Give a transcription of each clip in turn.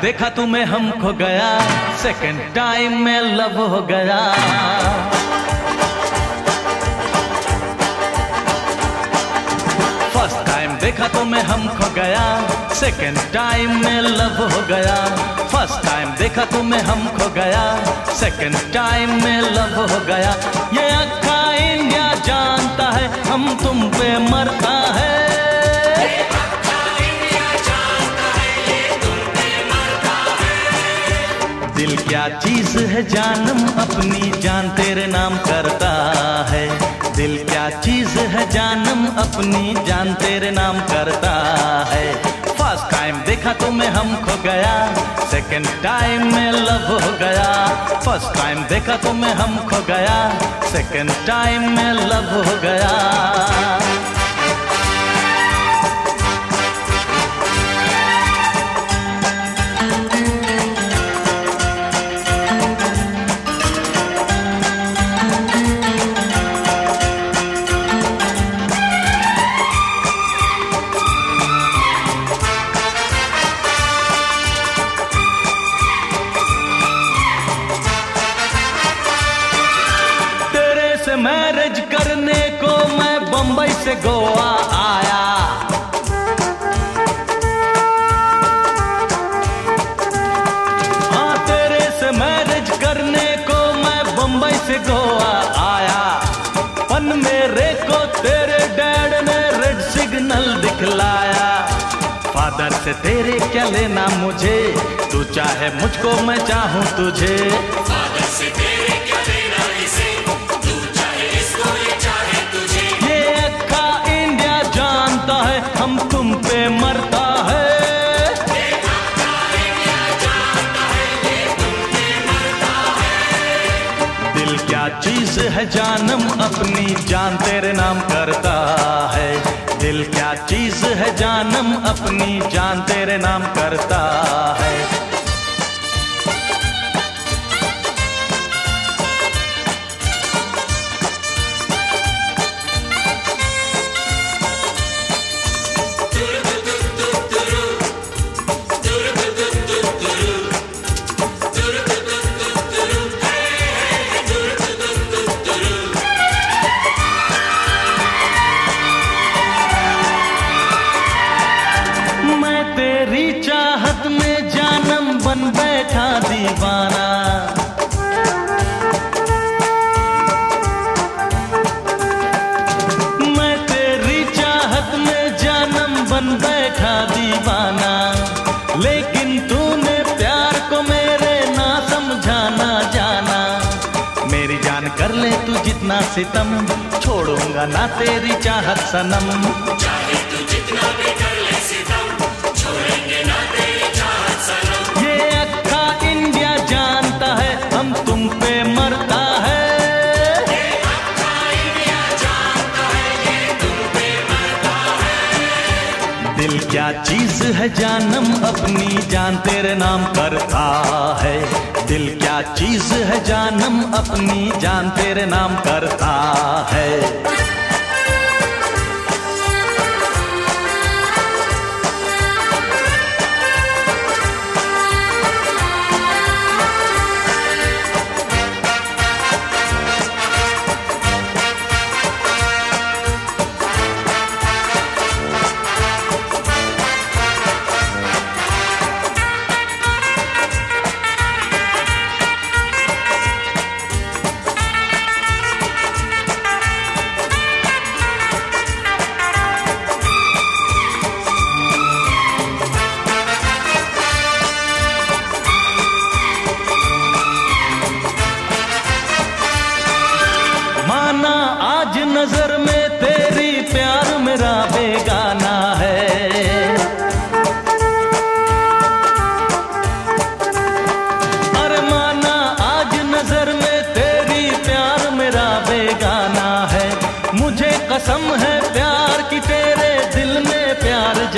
देखा तुम्हें हम खो गया। सेकंड टाइम में लव हो गया। फ़र्स्ट टाइम देखा तुम्हें हम खो गया। सेकंड टाइम में लव हो गया। फ़र्स्ट टाइम देखा तुम्हें हम खो गया। सेकंड टाइम में लव हो गया। ये अक्का इंडिया जानता है, हम तुम पे मरता है। क्या चीज़ है जानम अपनी जान तेरे नाम करता है? दिल क्या चीज़ है जानम अपनी जान तेरे नाम करता है? फ़र्स्ट टाइम देखा तो मैं हम खो गया सेकंड टाइम में लव हो गया। फ़र्स्ट टाइम देखा तो मैं हम खो गया सेकंड टाइम में लव हो गया। से गोवा आया। हाँ तेरे से मैरिज करने को मैं बम्बई से गोवा आया। पन मेरे को तेरे डैड ने रेड सिग्नल दिखलाया। फादर से तेरे क्या लेना मुझे? तू चाहे मुझको, मैं चाहूँ तुझे। फादर से हम तुम पे मरता है। दिल क्या चीज़ है जानम अपनी जान तेरे नाम करता है। दिल क्या चीज़ है जानम अपनी जान तेरे नाम करता है। बैठा दीवाना। मैं तेरी चाहत में जानम बन बैठा दीवाना। लेकिन तूने प्यार को मेरे ना समझाना जाना। मेरी जान कर ले तू जितना सितम, छोड़ूँगा ना तेरी चाहत सनम। दिल क्या चीज़ है जानम अपनी जान तेरे नाम करता है। दिल क्या चीज़ है जानम अपनी जान तेरे नाम करता है।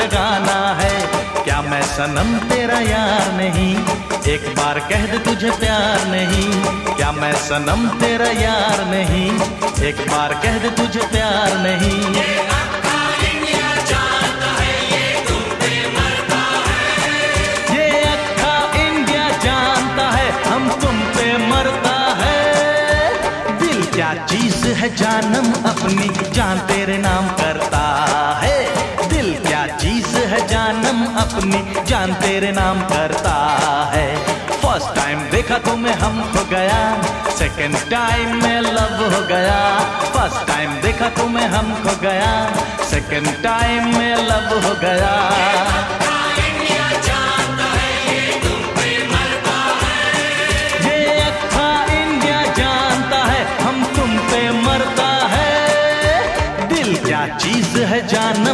जगाना है। क्या मैं सनम तेरा यार नहीं? एक बार कह दे तुझे प्यार नहीं। क्या मैं सनम तेरा यार नहीं? एक बार कह दे तुझे प्यार नहीं। चीज़ है जानम अपनी, जान तेरे नाम करता है। दिल है जानम अपनी जान तेरे नाम करता है। फ़र्स्ट टाइम देखा तुम्हें हम हो गया सेकंड टाइम में लव हो गया। फ़र्स्ट टाइम देखा तुम्हें हम हो गया सेकंड टाइम में लव हो गया।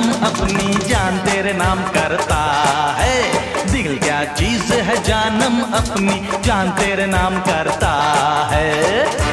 जानम अपनी जान तेरे नाम करता है। दिल क्या चीज़ है, जानम अपनी जान तेरे नाम करता है।